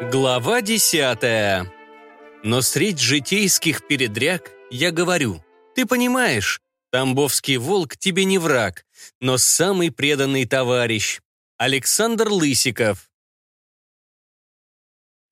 Глава десятая. Но средь житейских передряг я говорю, ты понимаешь, Тамбовский волк тебе не враг, но самый преданный товарищ. Александр Лысиков.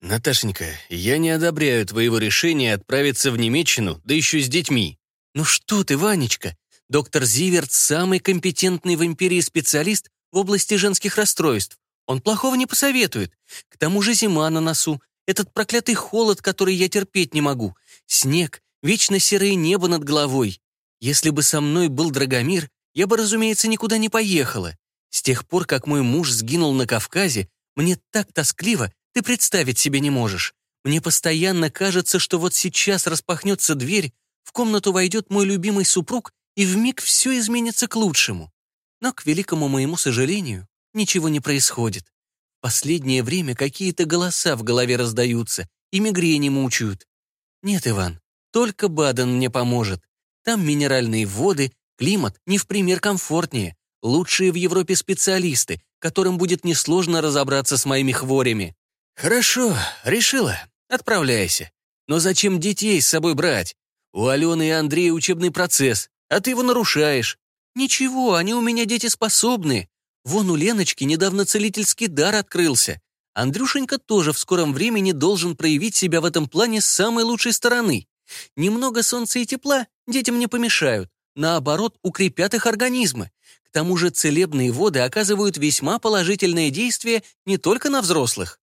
Наташенька, я не одобряю твоего решения отправиться в Немеччину, да еще с детьми. Ну что ты, Ванечка, доктор Зиверт самый компетентный в империи специалист в области женских расстройств. Он плохого не посоветует. К тому же зима на носу. Этот проклятый холод, который я терпеть не могу. Снег, вечно серое небо над головой. Если бы со мной был Драгомир, я бы, разумеется, никуда не поехала. С тех пор, как мой муж сгинул на Кавказе, мне так тоскливо, ты представить себе не можешь. Мне постоянно кажется, что вот сейчас распахнется дверь, в комнату войдет мой любимый супруг, и вмиг все изменится к лучшему. Но, к великому моему сожалению, ничего не происходит. Последнее время какие-то голоса в голове раздаются и мигрени мучают. Нет, Иван, только Баден мне поможет. Там минеральные воды, климат не в пример комфортнее. Лучшие в Европе специалисты, которым будет несложно разобраться с моими хворями. Хорошо, решила. Отправляйся. Но зачем детей с собой брать? У Алены и Андрея учебный процесс, а ты его нарушаешь. Ничего, они у меня дети способные. Вон у Леночки недавно целительский дар открылся. Андрюшенька тоже в скором времени должен проявить себя в этом плане с самой лучшей стороны. Немного солнца и тепла детям не помешают, наоборот, укрепят их организмы. К тому же целебные воды оказывают весьма положительное действие не только на взрослых.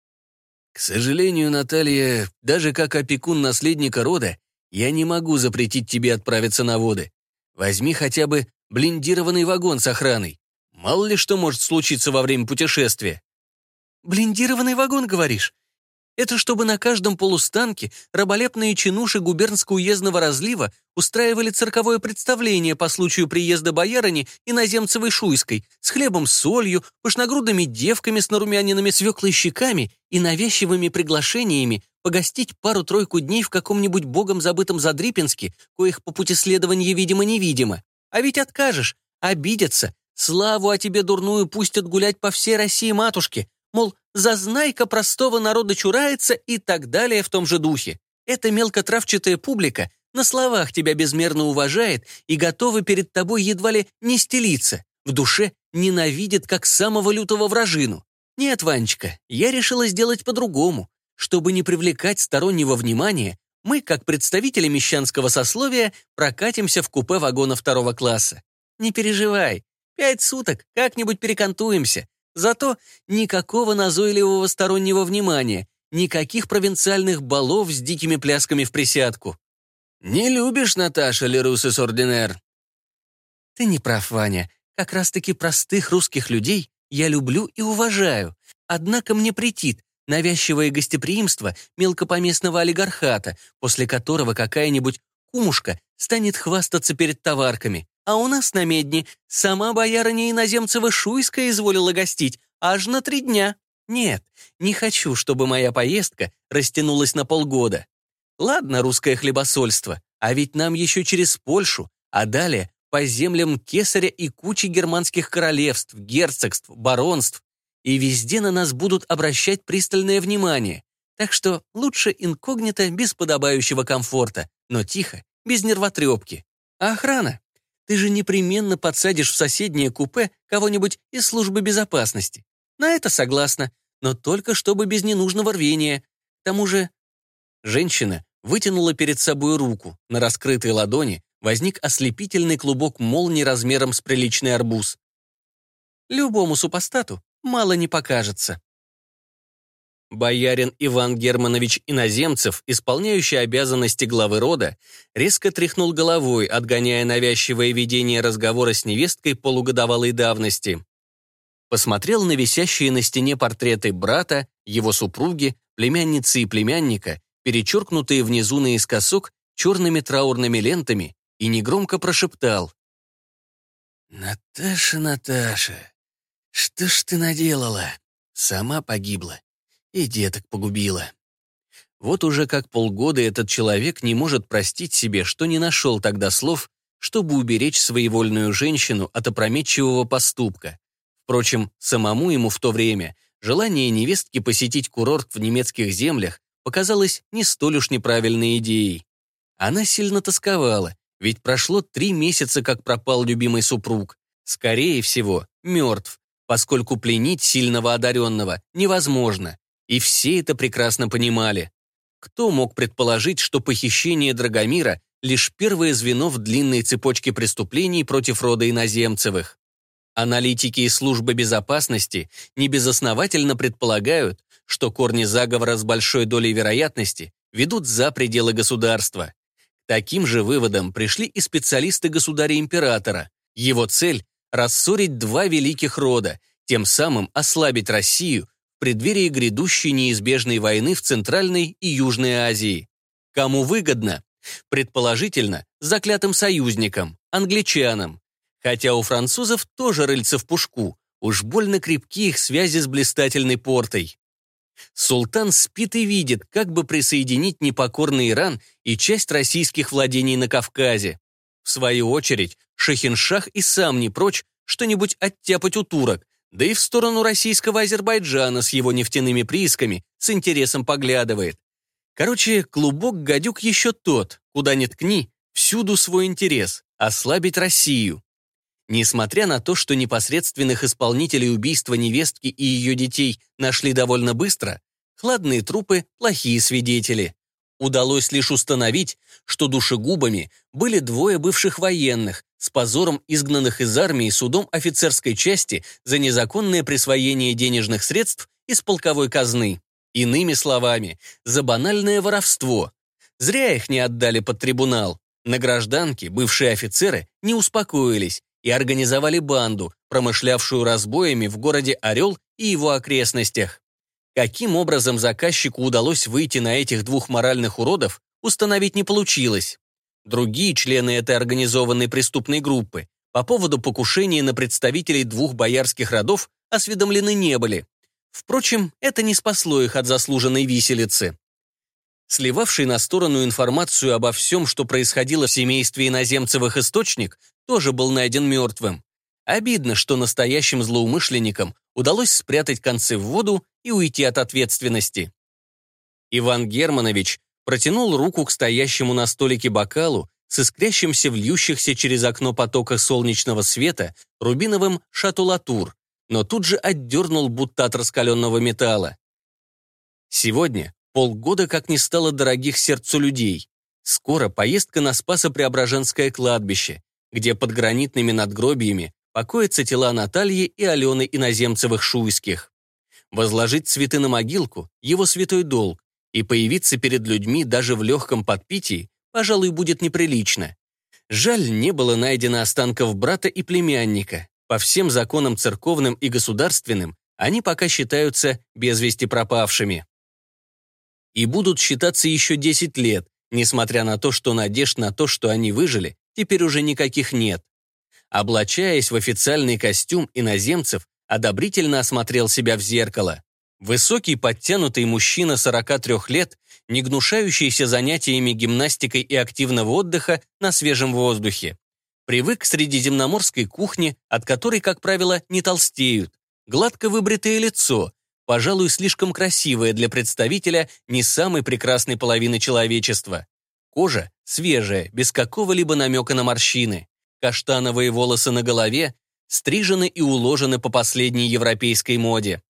К сожалению, Наталья, даже как опекун наследника рода, я не могу запретить тебе отправиться на воды. Возьми хотя бы блиндированный вагон с охраной. Мало ли что может случиться во время путешествия. Блиндированный вагон, говоришь? Это чтобы на каждом полустанке раболепные чинуши губернско-уездного разлива устраивали цирковое представление по случаю приезда боярыни иноземцевой Шуйской с хлебом с солью, пышногрудными девками с нарумяненными свеклой щеками и навязчивыми приглашениями погостить пару-тройку дней в каком-нибудь богом забытом Задрипинске, коих по пути следования видимо-невидимо. А ведь откажешь, обидятся, Славу о тебе дурную пустят гулять по всей России матушке, мол, зазнайка простого народа чурается и так далее в том же духе. Эта мелкотравчатая публика на словах тебя безмерно уважает и готова перед тобой едва ли не стелиться, в душе ненавидит как самого лютого вражину. Нет, Ванечка, я решила сделать по-другому. Чтобы не привлекать стороннего внимания, мы, как представители мещанского сословия, прокатимся в купе вагона второго класса. Не переживай, Пять суток, как-нибудь перекантуемся. Зато никакого назойливого стороннего внимания, никаких провинциальных балов с дикими плясками в присядку. «Не любишь, Наташа, Лерусес Ординер?» «Ты не прав, Ваня. Как раз-таки простых русских людей я люблю и уважаю. Однако мне претит навязчивое гостеприимство мелкопоместного олигархата, после которого какая-нибудь кумушка станет хвастаться перед товарками. А у нас на Медне сама боярыня иноземцева Шуйская изволила гостить аж на три дня. Нет, не хочу, чтобы моя поездка растянулась на полгода. Ладно, русское хлебосольство, а ведь нам еще через Польшу, а далее по землям Кесаря и кучи германских королевств, герцогств, баронств. И везде на нас будут обращать пристальное внимание. Так что лучше инкогнито без подобающего комфорта, но тихо, без нервотрепки. А охрана? Ты же непременно подсадишь в соседнее купе кого-нибудь из службы безопасности. На это согласна, но только чтобы без ненужного рвения. К тому же... Женщина вытянула перед собой руку. На раскрытой ладони возник ослепительный клубок молнии размером с приличный арбуз. Любому супостату мало не покажется. Боярин Иван Германович Иноземцев, исполняющий обязанности главы рода, резко тряхнул головой, отгоняя навязчивое видение разговора с невесткой полугодовалой давности. Посмотрел на висящие на стене портреты брата, его супруги, племянницы и племянника, перечеркнутые внизу наискосок черными траурными лентами, и негромко прошептал. «Наташа, Наташа, что ж ты наделала? Сама погибла и деток погубила. Вот уже как полгода этот человек не может простить себе, что не нашел тогда слов, чтобы уберечь своевольную женщину от опрометчивого поступка. Впрочем, самому ему в то время желание невестки посетить курорт в немецких землях показалось не столь уж неправильной идеей. Она сильно тосковала, ведь прошло три месяца, как пропал любимый супруг. Скорее всего, мертв, поскольку пленить сильного одаренного невозможно, и все это прекрасно понимали. Кто мог предположить, что похищение Драгомира — лишь первое звено в длинной цепочке преступлений против рода иноземцевых? Аналитики и службы безопасности небезосновательно предполагают, что корни заговора с большой долей вероятности ведут за пределы государства. Таким же выводом пришли и специалисты государя-императора. Его цель – рассорить два великих рода, тем самым ослабить Россию преддверии грядущей неизбежной войны в Центральной и Южной Азии. Кому выгодно? Предположительно, заклятым союзникам, англичанам. Хотя у французов тоже рыльца в пушку, уж больно крепки их связи с блистательной портой. Султан спит и видит, как бы присоединить непокорный Иран и часть российских владений на Кавказе. В свою очередь, Шахиншах и сам не прочь что-нибудь оттяпать у турок, да и в сторону российского Азербайджана с его нефтяными приисками с интересом поглядывает. Короче, клубок гадюк еще тот, куда ни ткни, всюду свой интерес – ослабить Россию. Несмотря на то, что непосредственных исполнителей убийства невестки и ее детей нашли довольно быстро, хладные трупы – плохие свидетели. Удалось лишь установить, что душегубами были двое бывших военных, с позором изгнанных из армии судом офицерской части за незаконное присвоение денежных средств из полковой казны. Иными словами, за банальное воровство. Зря их не отдали под трибунал. На гражданке бывшие офицеры не успокоились и организовали банду, промышлявшую разбоями в городе Орел и его окрестностях. Каким образом заказчику удалось выйти на этих двух моральных уродов, установить не получилось. Другие члены этой организованной преступной группы по поводу покушения на представителей двух боярских родов осведомлены не были. Впрочем, это не спасло их от заслуженной виселицы. Сливавший на сторону информацию обо всем, что происходило в семействе иноземцевых источник, тоже был найден мертвым. Обидно, что настоящим злоумышленникам удалось спрятать концы в воду и уйти от ответственности. Иван Германович протянул руку к стоящему на столике бокалу с искрящимся в через окно потока солнечного света рубиновым шатулатур, но тут же отдернул будто от раскаленного металла. Сегодня полгода как не стало дорогих сердцу людей. Скоро поездка на Спасо-Преображенское кладбище, где под гранитными надгробиями покоятся тела Натальи и Алены Иноземцевых-Шуйских. Возложить цветы на могилку – его святой долг, и появиться перед людьми даже в легком подпитии, пожалуй, будет неприлично. Жаль, не было найдено останков брата и племянника. По всем законам церковным и государственным они пока считаются без вести пропавшими. И будут считаться еще 10 лет, несмотря на то, что надежд на то, что они выжили, теперь уже никаких нет. Облачаясь в официальный костюм иноземцев, одобрительно осмотрел себя в зеркало. Высокий подтянутый мужчина 43 лет, не гнушающийся занятиями гимнастикой и активного отдыха на свежем воздухе. Привык к средиземноморской кухне, от которой, как правило, не толстеют. Гладко выбритое лицо, пожалуй, слишком красивое для представителя не самой прекрасной половины человечества. Кожа свежая, без какого-либо намека на морщины. Каштановые волосы на голове стрижены и уложены по последней европейской моде.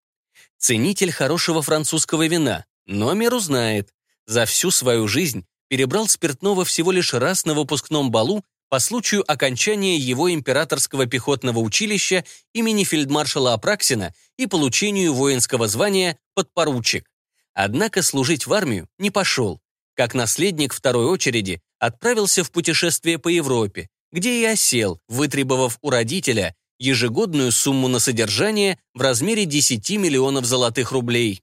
Ценитель хорошего французского вина, но меру знает. За всю свою жизнь перебрал спиртного всего лишь раз на выпускном балу по случаю окончания его императорского пехотного училища имени фельдмаршала Апраксина и получению воинского звания подпоручик. Однако служить в армию не пошел. Как наследник второй очереди отправился в путешествие по Европе, где и осел, вытребовав у родителя ежегодную сумму на содержание в размере 10 миллионов золотых рублей.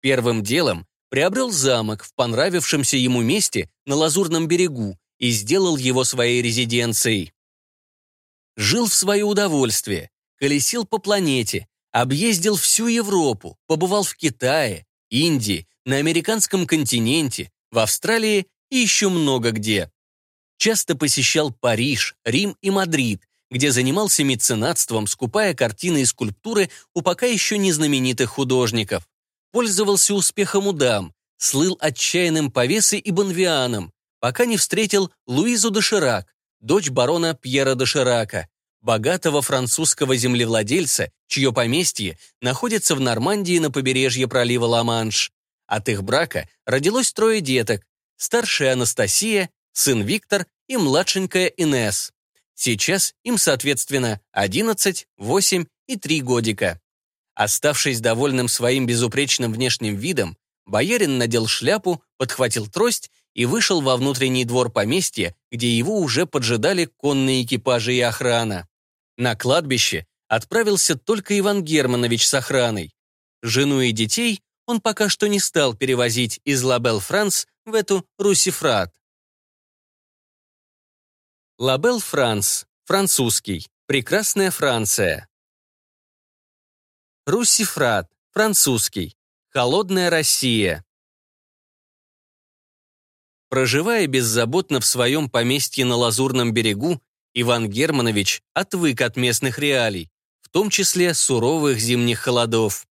Первым делом приобрел замок в понравившемся ему месте на Лазурном берегу и сделал его своей резиденцией. Жил в свое удовольствие, колесил по планете, объездил всю Европу, побывал в Китае, Индии, на американском континенте, в Австралии и еще много где. Часто посещал Париж, Рим и Мадрид, где занимался меценатством, скупая картины и скульптуры у пока еще не знаменитых художников. Пользовался успехом у дам, слыл отчаянным повесой и бонвиваном, пока не встретил Луизу де Ширак, дочь барона Пьера де Ширака, богатого французского землевладельца, чье поместье находится в Нормандии на побережье пролива Ла-Манш. От их брака родилось трое деток, старшая Анастасия, сын Виктор и младшенькая Инес. Сейчас им, соответственно, 11, 8 и 3 годика. Оставшись довольным своим безупречным внешним видом, боярин надел шляпу, подхватил трость и вышел во внутренний двор поместья, где его уже поджидали конные экипажи и охрана. На кладбище отправился только Иван Германович с охраной. Жену и детей он пока что не стал перевозить из Лабел-Франс в эту Русифрат. Лабел-Франс, французский, прекрасная Франция. Russie froide, французский, холодная Россия. Проживая беззаботно в своем поместье на Лазурном берегу, Иван Германович отвык от местных реалий, в том числе суровых зимних холодов.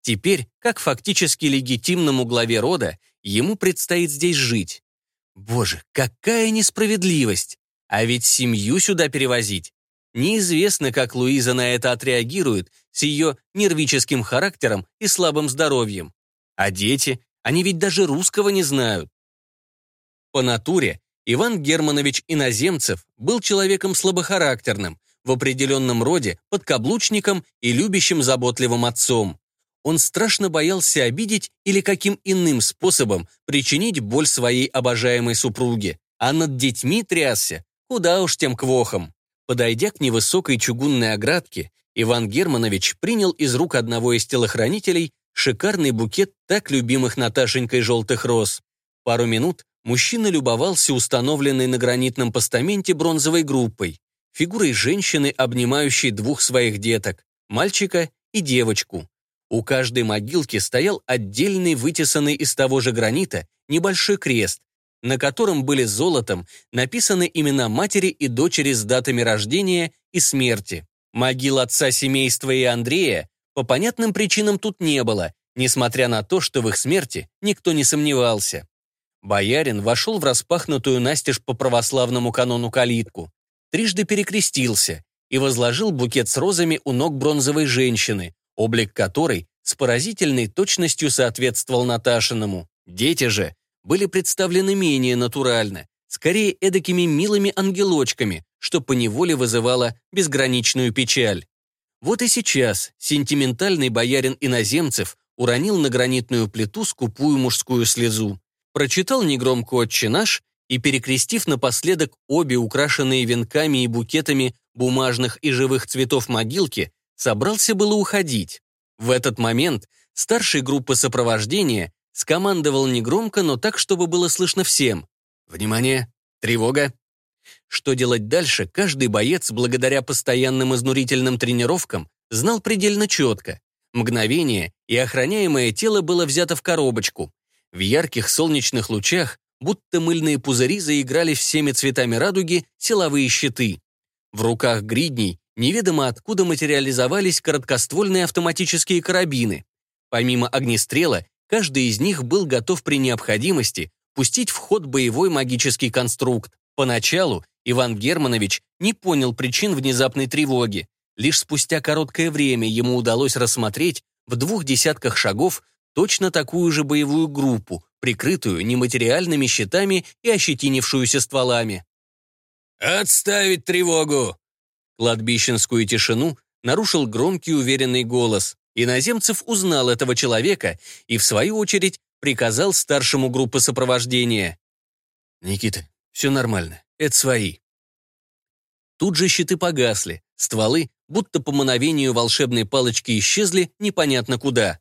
Теперь, как фактически легитимному главе рода, ему предстоит здесь жить. Боже, какая несправедливость! А ведь семью сюда перевозить. Неизвестно, как Луиза на это отреагирует с ее нервическим характером и слабым здоровьем. А дети, они ведь даже русского не знают. По натуре Иван Германович Иноземцев был человеком слабохарактерным, в определенном роде подкаблучником и любящим заботливым отцом. Он страшно боялся обидеть или каким иным способом причинить боль своей обожаемой супруге, а над детьми трясся, куда уж тем квохом. Подойдя к невысокой чугунной оградке, Иван Германович принял из рук одного из телохранителей шикарный букет так любимых Наташенькой желтых роз. Пару минут мужчина любовался установленной на гранитном постаменте бронзовой группой, фигурой женщины, обнимающей двух своих деток, мальчика и девочку. У каждой могилки стоял отдельный вытесанный из того же гранита небольшой крест, на котором были золотом написаны имена матери и дочери с датами рождения и смерти. Могил отца семейства и Андрея по понятным причинам тут не было, несмотря на то, что в их смерти никто не сомневался. Боярин вошел в распахнутую настежь по православному канону калитку, трижды перекрестился и возложил букет с розами у ног бронзовой женщины, облик которой с поразительной точностью соответствовал Наташиному. Дети же были представлены менее натурально, скорее эдакими милыми ангелочками, что поневоле вызывало безграничную печаль. Вот и сейчас сентиментальный боярин иноземцев уронил на гранитную плиту скупую мужскую слезу, прочитал негромко «Отче наш» и, перекрестив напоследок обе украшенные венками и букетами бумажных и живых цветов могилки, собрался было уходить. В этот момент старший группы сопровождения скомандовал негромко, но так, чтобы было слышно всем. «Внимание! Тревога!» Что делать дальше, каждый боец, благодаря постоянным изнурительным тренировкам, знал предельно четко. Мгновение, и охраняемое тело было взято в коробочку. В ярких солнечных лучах, будто мыльные пузыри, заиграли всеми цветами радуги силовые щиты. В руках гридней неведомо откуда материализовались короткоствольные автоматические карабины. Помимо огнестрела, Каждый из них был готов при необходимости пустить в ход боевой магический конструкт. Поначалу Иван Германович не понял причин внезапной тревоги. Лишь спустя короткое время ему удалось рассмотреть в двух десятках шагов точно такую же боевую группу, прикрытую нематериальными щитами и ощетинившуюся стволами. «Отставить тревогу!» Кладбищенскую тишину нарушил громкий уверенный голос. Иноземцев узнал этого человека и, в свою очередь, приказал старшему группы сопровождения. «Никита, все нормально, это свои». Тут же щиты погасли, стволы, будто по мановению волшебной палочки исчезли непонятно куда.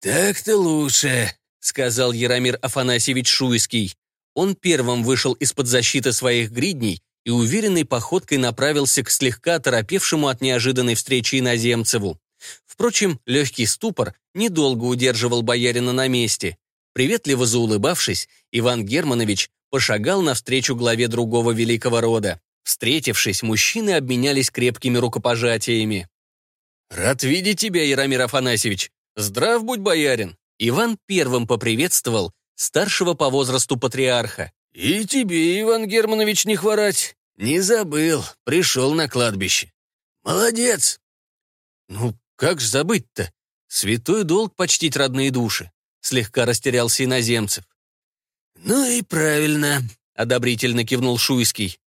«Так-то лучше», — сказал Яромир Афанасьевич Шуйский. Он первым вышел из-под защиты своих гридней и уверенной походкой направился к слегка торопевшему от неожиданной встречи иноземцеву. Впрочем, легкий ступор недолго удерживал боярина на месте. Приветливо заулыбавшись, Иван Германович пошагал навстречу главе другого великого рода. Встретившись, мужчины обменялись крепкими рукопожатиями. «Рад видеть тебя, Яромир Афанасьевич. Здрав будь, боярин!» Иван первым поприветствовал старшего по возрасту патриарха. «И тебе, Иван Германович, не хворать. Не забыл, пришел на кладбище. Молодец!» «Ну, как ж забыть-то? Святой долг почтить родные души», — слегка растерялся иноземцев. «Ну и правильно», — одобрительно кивнул Шуйский.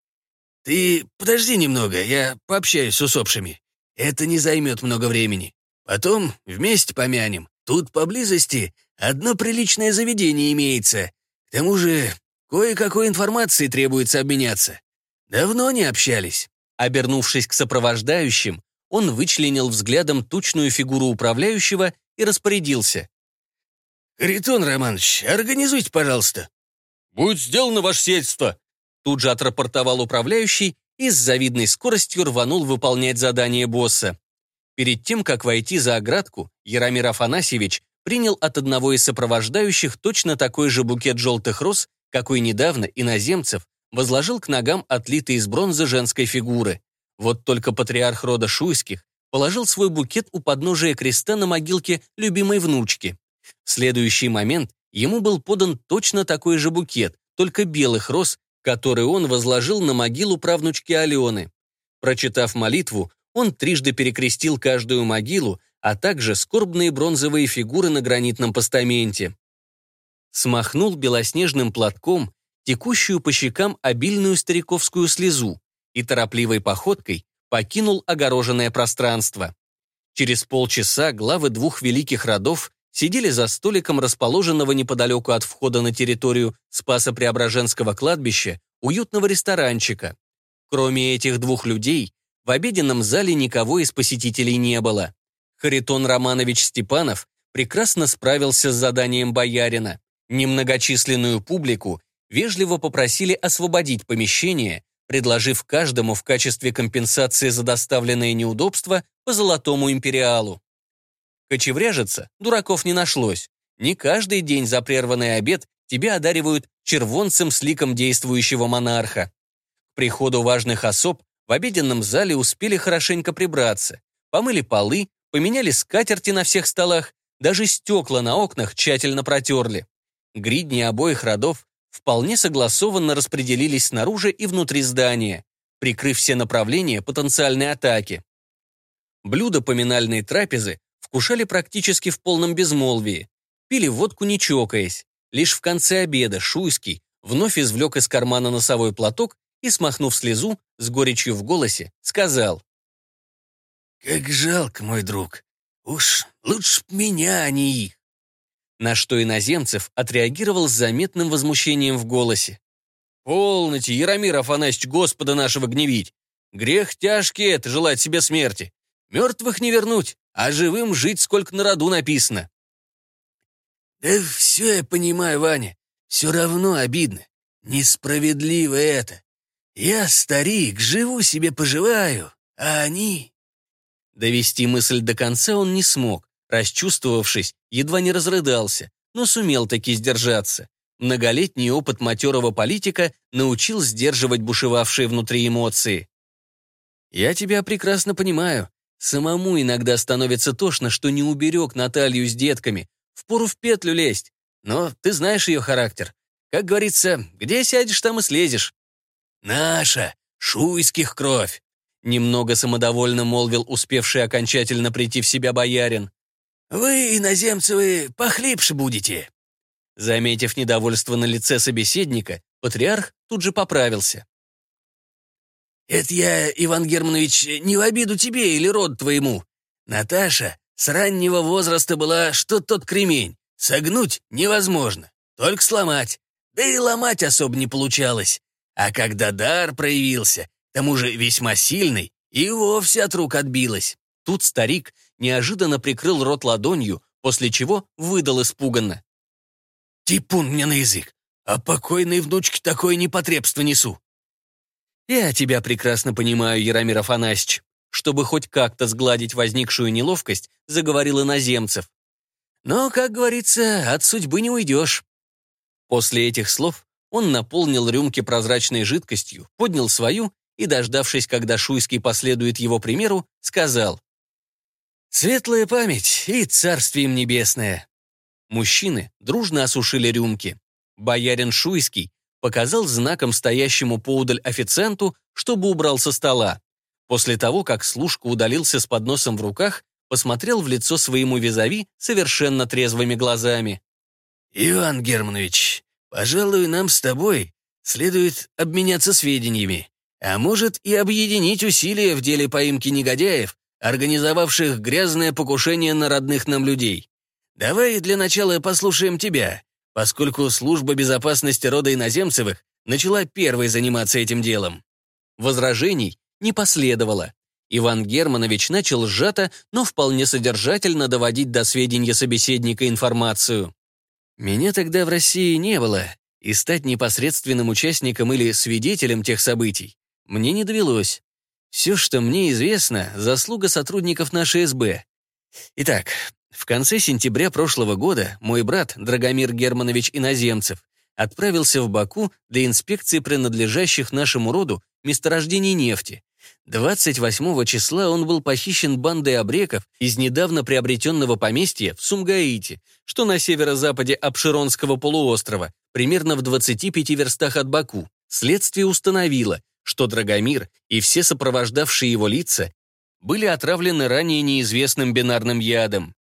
«Ты подожди немного, я пообщаюсь с усопшими. Это не займет много времени. Потом вместе помянем. Тут поблизости одно приличное заведение имеется. К тому же кое-какой информации требуется обменяться. Давно не общались». Обернувшись к сопровождающим, он вычленил взглядом тучную фигуру управляющего и распорядился. «Харитон Романович, организуйте, пожалуйста». «Будет сделано ваше сельство», тут же отрапортовал управляющий и с завидной скоростью рванул выполнять задание босса. Перед тем, как войти за оградку, Яромир Афанасьевич принял от одного из сопровождающих точно такой же букет желтых роз, какой недавно иноземцев возложил к ногам отлитой из бронзы женской фигуры. Вот только патриарх рода Шуйских положил свой букет у подножия креста на могилке любимой внучки. В следующий момент ему был подан точно такой же букет, только белых роз, который он возложил на могилу правнучки Алены. Прочитав молитву, он трижды перекрестил каждую могилу, а также скорбные бронзовые фигуры на гранитном постаменте. Смахнул белоснежным платком текущую по щекам обильную стариковскую слезу и торопливой походкой покинул огороженное пространство. Через полчаса главы двух великих родов сидели за столиком расположенного неподалеку от входа на территорию Спасо-Преображенского кладбища уютного ресторанчика. Кроме этих двух людей, в обеденном зале никого из посетителей не было. Харитон Романович Степанов прекрасно справился с заданием боярина. Немногочисленную публику вежливо попросили освободить помещение, предложив каждому в качестве компенсации за доставленные неудобства по золотому империалу. Кочевряжиться дураков не нашлось. Не каждый день за прерванный обед тебя одаривают червонцем с ликом действующего монарха. К приходу важных особ в обеденном зале успели хорошенько прибраться, помыли полы, поменяли скатерти на всех столах, даже стекла на окнах тщательно протерли. Гридни обоих родов вполне согласованно распределились снаружи и внутри здания, прикрыв все направления потенциальной атаки. Блюда поминальной трапезы вкушали практически в полном безмолвии, пили водку не чокаясь. Лишь в конце обеда Шуйский вновь извлек из кармана носовой платок и, смахнув слезу, с горечью в голосе, сказал. «Как жалко, мой друг. Уж лучше меня, а не их». На что иноземцев отреагировал с заметным возмущением в голосе. «Полноте, Яромир Афанасьевич, Господа нашего гневить. Грех тяжкий это, желать себе смерти. Мертвых не вернуть, а живым жить сколько на роду написано». «Да все я понимаю, Ваня. Все равно обидно. Несправедливо это. Я старик, живу себе, поживаю, а они...» Довести мысль до конца он не смог. Расчувствовавшись, едва не разрыдался, но сумел таки сдержаться. Многолетний опыт матерого политика научил сдерживать бушевавшие внутри эмоции. «Я тебя прекрасно понимаю. Самому иногда становится тошно, что не уберег Наталью с детками. Впору в петлю лезть. Но ты знаешь ее характер. Как говорится, где сядешь, там и слезешь. «Наша, шуйских кровь!» Немного самодовольно молвил успевший окончательно прийти в себя боярин. «Вы, иноземцы, похлебше будете!» Заметив недовольство на лице собеседника, патриарх тут же поправился. «Это я, Иван Германович, не в обиду тебе или род твоему. Наташа с раннего возраста была, что тот кремень. Согнуть невозможно, только сломать. Да и ломать особо не получалось. А когда дар проявился, к тому же весьма сильный, и вовсе от рук отбилась. Тут старик неожиданно прикрыл рот ладонью, после чего выдал испуганно. «Типун мне на язык, а покойной внучке такое непотребство несу». «Я тебя прекрасно понимаю, Яромир Афанасьевич», чтобы хоть как-то сгладить возникшую неловкость, заговорил иноземцев. «Но, как говорится, от судьбы не уйдешь». После этих слов он наполнил рюмки прозрачной жидкостью, поднял свою и, дождавшись, когда Шуйский последует его примеру, сказал «Светлая память и царствие им небесное». Мужчины дружно осушили рюмки. Боярин Шуйский показал знаком стоящему поудаль официанту, чтобы убрал со стола. После того, как служка удалился с подносом в руках, посмотрел в лицо своему визави совершенно трезвыми глазами. «Иван Германович, пожалуй, нам с тобой следует обменяться сведениями, а может и объединить усилия в деле поимки негодяев, организовавших грязное покушение на родных нам людей. Давай для начала послушаем тебя, поскольку служба безопасности рода иноземцевых начала первой заниматься этим делом». Возражений не последовало. Иван Германович начал сжато, но вполне содержательно доводить до сведения собеседника информацию. «Меня тогда в России не было, и стать непосредственным участником или свидетелем тех событий мне не довелось. Все, что мне известно, заслуга сотрудников нашей СБ. Итак, в конце сентября прошлого года мой брат, Драгомир Германович Иноземцев, отправился в Баку для инспекции принадлежащих нашему роду месторождений нефти. 28 числа он был похищен бандой обреков из недавно приобретенного поместья в Сумгаите, что на северо-западе Абширонского полуострова, примерно в 25 верстах от Баку. Следствие установило, что Драгомир и все сопровождавшие его лица были отравлены ранее неизвестным бинарным ядом.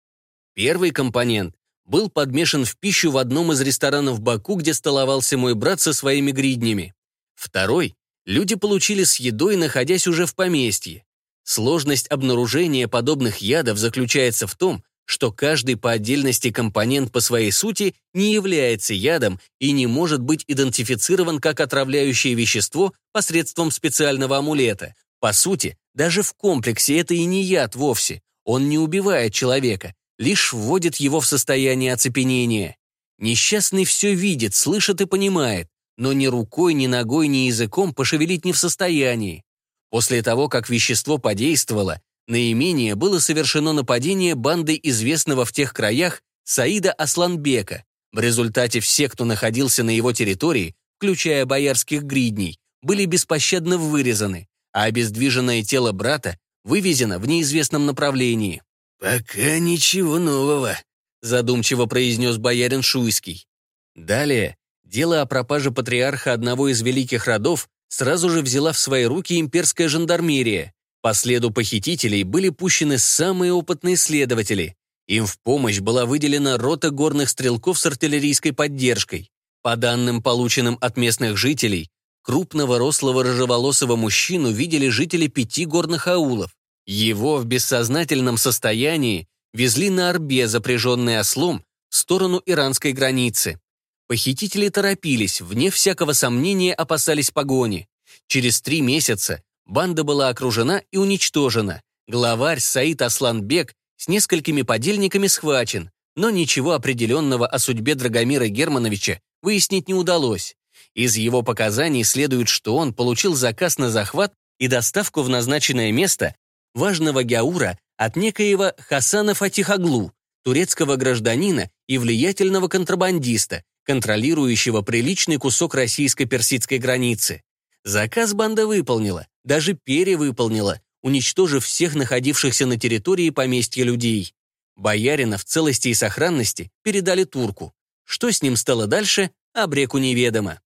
Первый компонент был подмешан в пищу в одном из ресторанов Баку, где столовался мой брат со своими гриднями. Второй люди получили с едой, находясь уже в поместье. Сложность обнаружения подобных ядов заключается в том, что каждый по отдельности компонент по своей сути не является ядом и не может быть идентифицирован как отравляющее вещество посредством специального амулета. По сути, даже в комплексе это и не яд вовсе. Он не убивает человека, лишь вводит его в состояние оцепенения. Несчастный все видит, слышит и понимает, но ни рукой, ни ногой, ни языком пошевелить не в состоянии. После того, как вещество подействовало, на имение было совершено нападение банды известного в тех краях Саида Асланбека. В результате все, кто находился на его территории, включая боярских гридней, были беспощадно вырезаны, а обездвиженное тело брата вывезено в неизвестном направлении. «Пока ничего нового», — задумчиво произнес боярин Шуйский. Далее, дело о пропаже патриарха одного из великих родов сразу же взяла в свои руки имперская жандармерия. По следу похитителей были пущены самые опытные следователи. Им в помощь была выделена рота горных стрелков с артиллерийской поддержкой. По данным, полученным от местных жителей, крупного рослого рыжеволосого мужчину видели жители пяти горных аулов. Его в бессознательном состоянии везли на орбе, запряженный ослом, в сторону иранской границы. Похитители торопились, вне всякого сомнения опасались погони. Через три месяца банда была окружена и уничтожена. Главарь Саид Асланбек с несколькими подельниками схвачен, но ничего определенного о судьбе Драгомира Германовича выяснить не удалось. Из его показаний следует, что он получил заказ на захват и доставку в назначенное место важного гяура от некоего Хасана Фатихаглу, турецкого гражданина и влиятельного контрабандиста, контролирующего приличный кусок российско-персидской границы. Заказ банда выполнила, даже перевыполнила, уничтожив всех находившихся на территории поместья людей. Боярина в целости и сохранности передали турку. Что с ним стало дальше, обреку неведомо.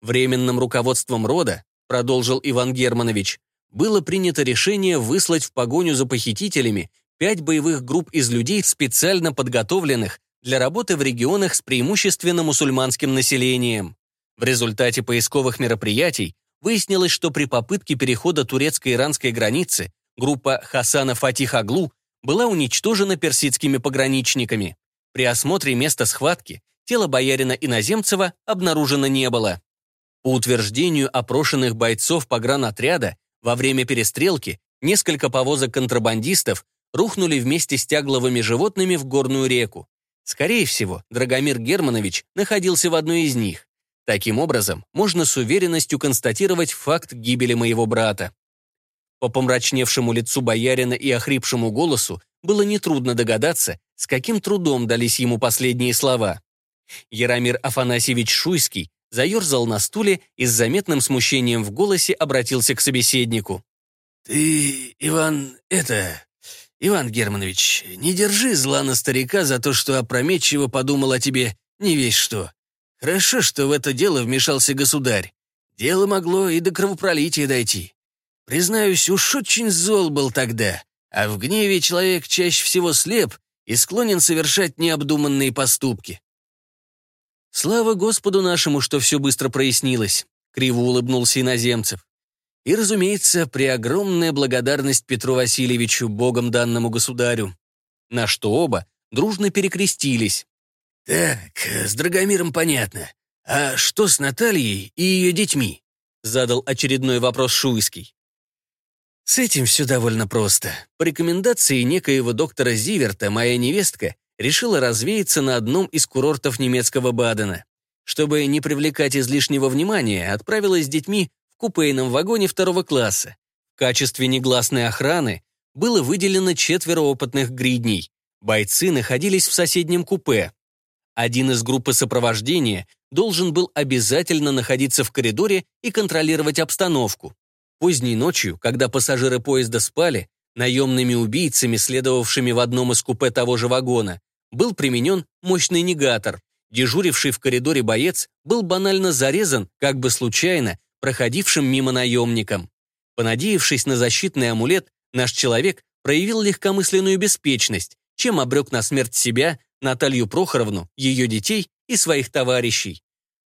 Временным руководством рода, продолжил Иван Германович, было принято решение выслать в погоню за похитителями пять боевых групп из людей, специально подготовленных для работы в регионах с преимущественно мусульманским населением. В результате поисковых мероприятий выяснилось, что при попытке перехода турецко-иранской границы группа Хасана Фатих Аглу была уничтожена персидскими пограничниками. При осмотре места схватки тело боярина Иноземцева обнаружено не было. По утверждению опрошенных бойцов погранотряда, во время перестрелки несколько повозок контрабандистов рухнули вместе с тягловыми животными в горную реку. Скорее всего, Драгомир Германович находился в одной из них. Таким образом, можно с уверенностью констатировать факт гибели моего брата. По помрачневшему лицу боярина и охрипшему голосу было нетрудно догадаться, с каким трудом дались ему последние слова. Яромир Афанасьевич Шуйский заерзал на стуле и с заметным смущением в голосе обратился к собеседнику. «Ты, Иван, это... Иван Германович, не держи зла на старика за то, что опрометчиво подумал о тебе не весь что. Хорошо, что в это дело вмешался государь. Дело могло и до кровопролития дойти. Признаюсь, уж очень зол был тогда, а в гневе человек чаще всего слеп и склонен совершать необдуманные поступки. Слава Господу нашему, что все быстро прояснилось, криво улыбнулся иноземцев. И, разумеется, преогромная благодарность Петру Васильевичу, богом данному государю. На что оба дружно перекрестились. «Так, с Драгомиром понятно. А что с Натальей и ее детьми?» Задал очередной вопрос Шуйский. С этим все довольно просто. По рекомендации некоего доктора Зиверта моя невестка решила развеяться на одном из курортов немецкого Бадена. Чтобы не привлекать излишнего внимания, отправилась с детьми в купейном вагоне второго класса. В качестве негласной охраны было выделено четверо опытных гридней. Бойцы находились в соседнем купе. Один из группы сопровождения должен был обязательно находиться в коридоре и контролировать обстановку. Поздней ночью, когда пассажиры поезда спали, наемными убийцами, следовавшими в одном из купе того же вагона, был применен мощный негатор. Дежуривший в коридоре боец был банально зарезан, как бы случайно, проходившим мимо наемником. Понадеявшись на защитный амулет, наш человек проявил легкомысленную беспечность, чем обрек на смерть себя, Наталью Прохоровну, ее детей и своих товарищей.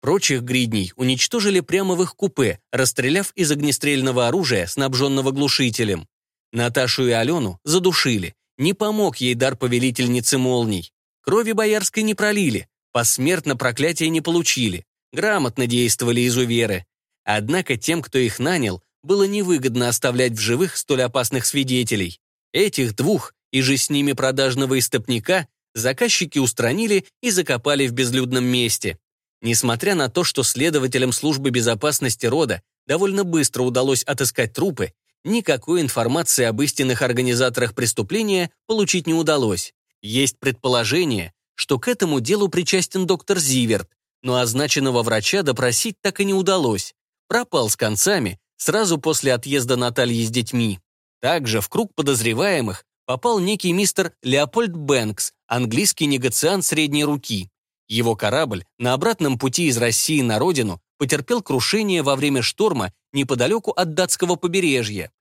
Прочих гридней уничтожили прямо в их купе, расстреляв из огнестрельного оружия, снабженного глушителем. Наташу и Алену задушили. Не помог ей дар повелительницы молний. Крови боярской не пролили, посмертно проклятия не получили. Грамотно действовали изуверы. Однако тем, кто их нанял, было невыгодно оставлять в живых столь опасных свидетелей. Этих двух, и же с ними продажного истопника, заказчики устранили и закопали в безлюдном месте. Несмотря на то, что следователям службы безопасности рода довольно быстро удалось отыскать трупы, никакой информации об истинных организаторах преступления получить не удалось. Есть предположение, что к этому делу причастен доктор Зиверт, но означенного врача допросить так и не удалось. Пропал с концами сразу после отъезда Натальи с детьми. Также в круг подозреваемых попал некий мистер Леопольд Бэнкс, английский негациант средней руки. Его корабль на обратном пути из России на родину потерпел крушение во время шторма неподалеку от датского побережья.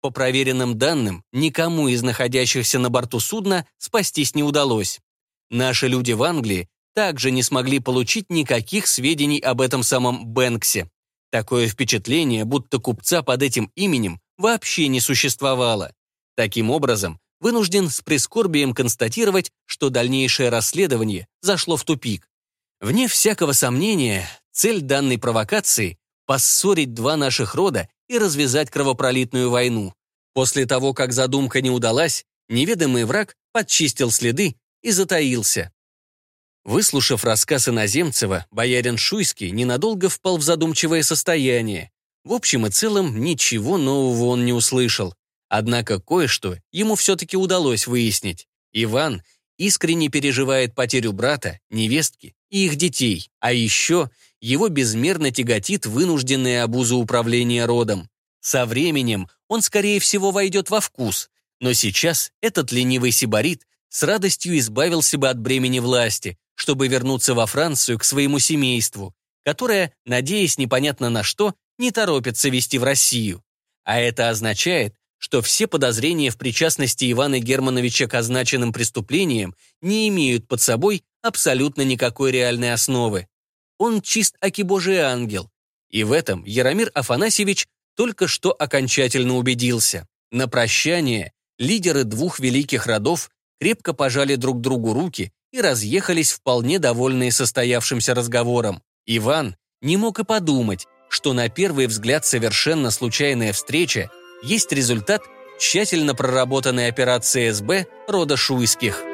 По проверенным данным, никому из находящихся на борту судна спастись не удалось. Наши люди в Англии также не смогли получить никаких сведений об этом самом Бэнксе. Такое впечатление, будто купца под этим именем вообще не существовало. Таким образом, вынужден с прискорбием констатировать, что дальнейшее расследование зашло в тупик. Вне всякого сомнения, цель данной провокации – поссорить два наших рода и развязать кровопролитную войну. После того, как задумка не удалась, неведомый враг подчистил следы и затаился. Выслушав рассказ Иноземцева, боярин Шуйский ненадолго впал в задумчивое состояние. В общем и целом, ничего нового он не услышал. Однако кое-что ему все-таки удалось выяснить. Иван искренне переживает потерю брата, невестки и их детей, а еще его безмерно тяготит вынужденная обуза управления родом. Со временем он, скорее всего, войдет во вкус, но сейчас этот ленивый сибарит с радостью избавился бы от бремени власти, чтобы вернуться во Францию к своему семейству, которое, надеясь непонятно на что, не торопится вести в Россию. А это означает, что все подозрения в причастности Ивана Германовича к означенным преступлениям не имеют под собой абсолютно никакой реальной основы. Он чист аки ангел. И в этом Яромир Афанасьевич только что окончательно убедился. На прощание лидеры двух великих родов крепко пожали друг другу руки и разъехались вполне довольные состоявшимся разговором. Иван не мог и подумать, что на первый взгляд совершенно случайная встреча есть результат тщательно проработанной операции СБ рода Шуйских.